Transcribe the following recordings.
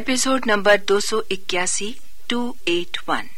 Episode number दो सौ इक्यासी टू एट वन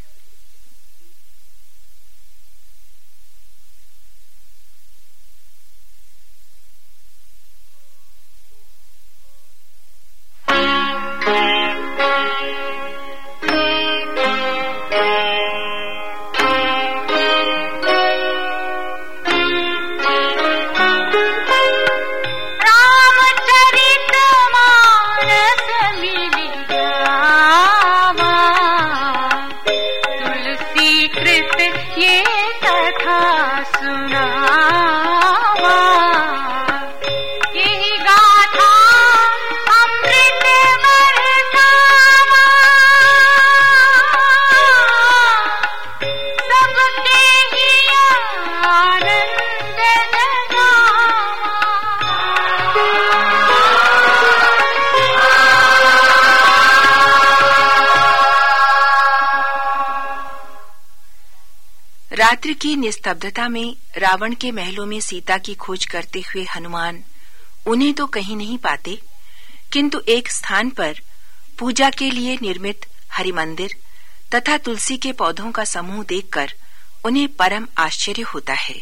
रात्रि की निस्तब्धता में, रावण के महलों में सीता की खोज करते हुए हनुमान उन्हें तो कहीं नहीं पाते, किंतु एक स्थान पर पूजा के लिए निर्मित हरि मंदिर तथा तुलसी के पौधों का समूह देखकर उन्हें परम आश्चर्य होता है।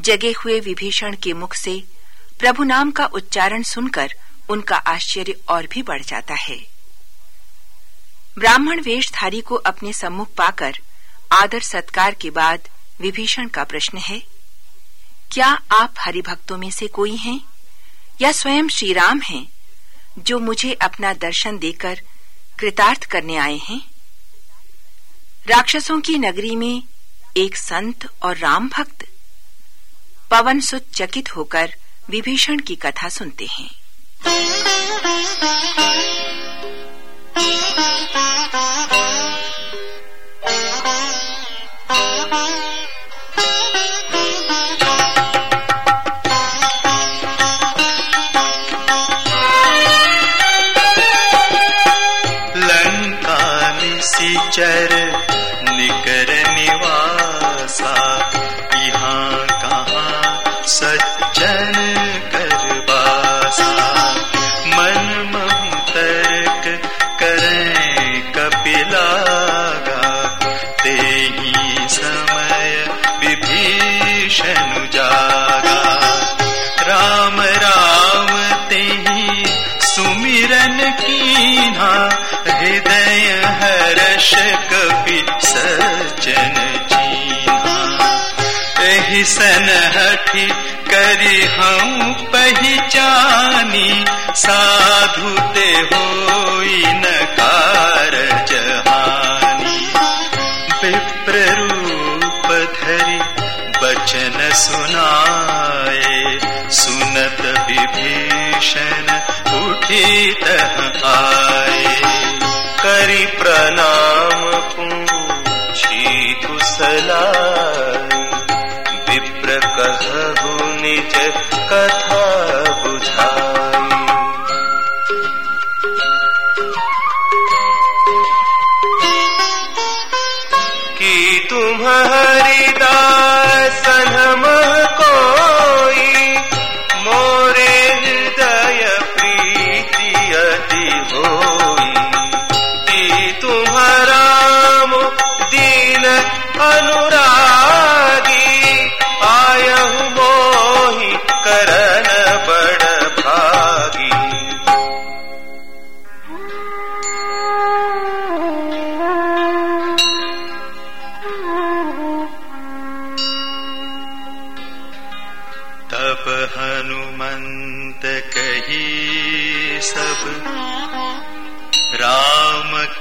जगे हुए विभीषण के मुख से प्रभु नाम का उच्चारण सुनकर उनका आश्चर्य और भी बढ़ जाता है। ब्राह्मण वेशधारी को अपने सम्मुख पाकर आदर सत्कार के बाद विभीषण का प्रश्न है, क्या आप हरिभक्तों में से कोई हैं? या स्वयं श्री राम हैं, जो मुझे अपना दर्शन देकर कृतार्थ करने आए हैं? राक्षसों की नगरी में एक संत और राम भक्त पवन सुत चकित होकर विभीषण की कथा सुनते हैं। एहि सन हठी करी हम पहचानी। साधु ते होई नकार जहानी। विप्र रूप धरि बचन सुनाए। सुनत विभीषण उठी तह आए। करी प्रणाम पूछी विप्र कहु निज कथा बुझाई। कि तुम्हारी दासन कोई, मोरे हृदय प्रीति अति होई। कि तुम्हारा दीन, अनुरागी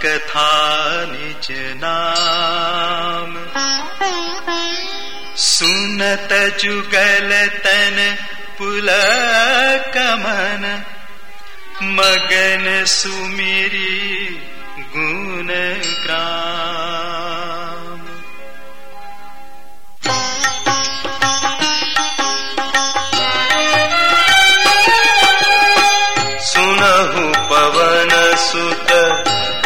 कथा निज नाम। सुनत जुगल तन पुल कमन मगन सुमिरी गुण ग्राम। सुनहु पवन सुत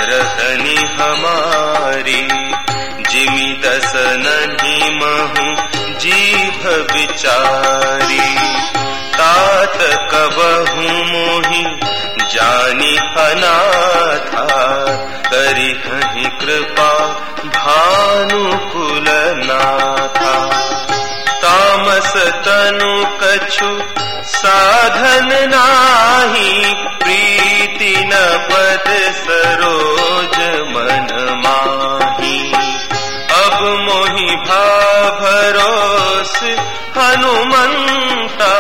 रहनी हमारी जिमि दसन महु जीभ विचारी। तात कबहु मोहि जानी अना करिहि कृपा भानुकुल नाथा तामस तनु कछु साधन नाही प्रीति न पद सरोज मन माही। अब मोहि भा भरोस हनुमंता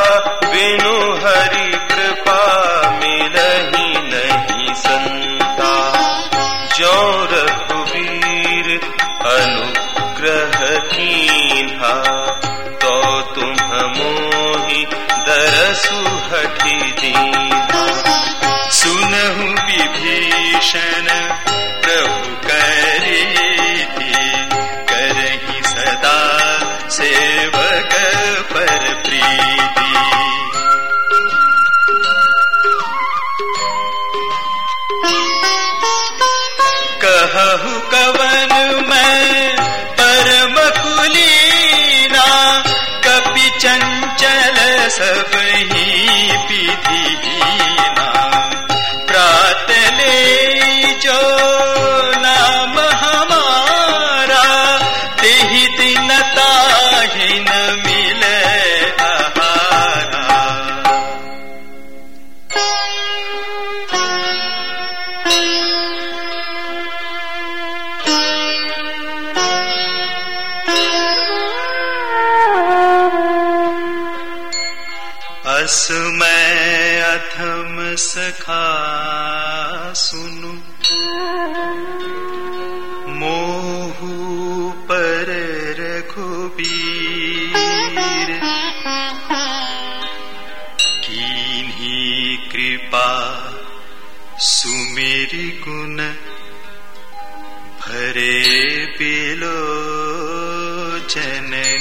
सुनहु विभीषण प्रभु करी करही सदा सेवक पर प्रीति। कहु कवन मैं अस मैं अथम सखा सुनु। मोहू पर रघुबीर। कीन्ही कृपा सुमेरी गुण भरे बिलो जननीर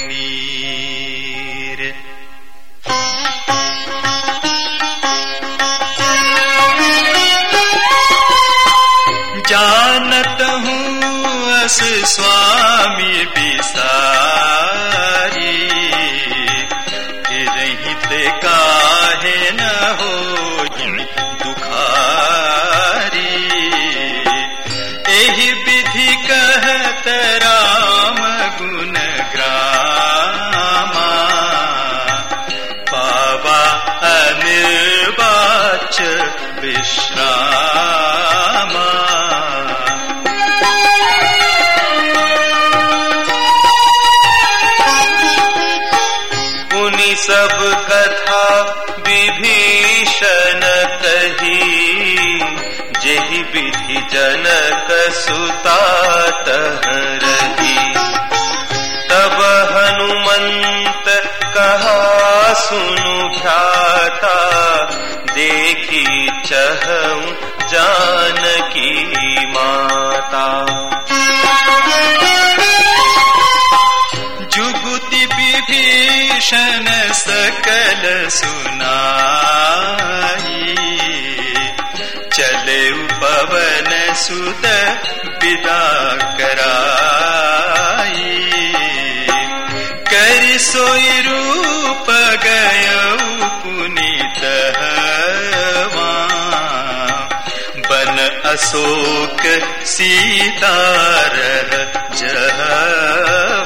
जानत हूँ अस स्वामी बिसारी रहित काहे न हो दुखारी। एहि विधि कहत राम गुण ग्रामा। पावा अनिर्वाच विश्रामा। पुनि सब कथा विभीषण कही। जेहि विधि जनक सुता तह रही। तब हनुमंत कहा, सुनु भ्राता, देखी चहु जानकी माता। विभीषण सकल सुनाई। चले पवन सुत विदा कराई। करि रूप गय पुनीत बन अशोक सीतार जहवा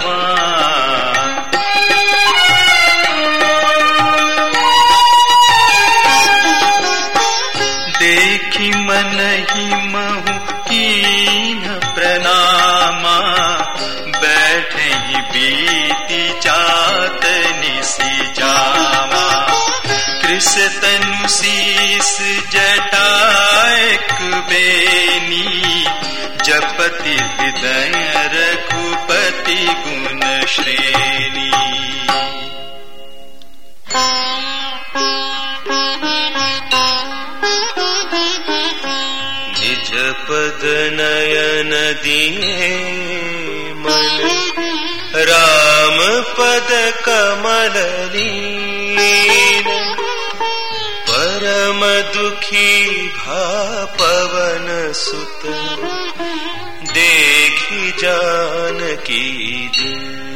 कृष तनु शीस जटायक बेनी। जपति हृदय रघुपति गुण श्रेणी। पद नयन दिए मन राम पद कमल परम दुखी भा पवन सुत। देखी जान की दिन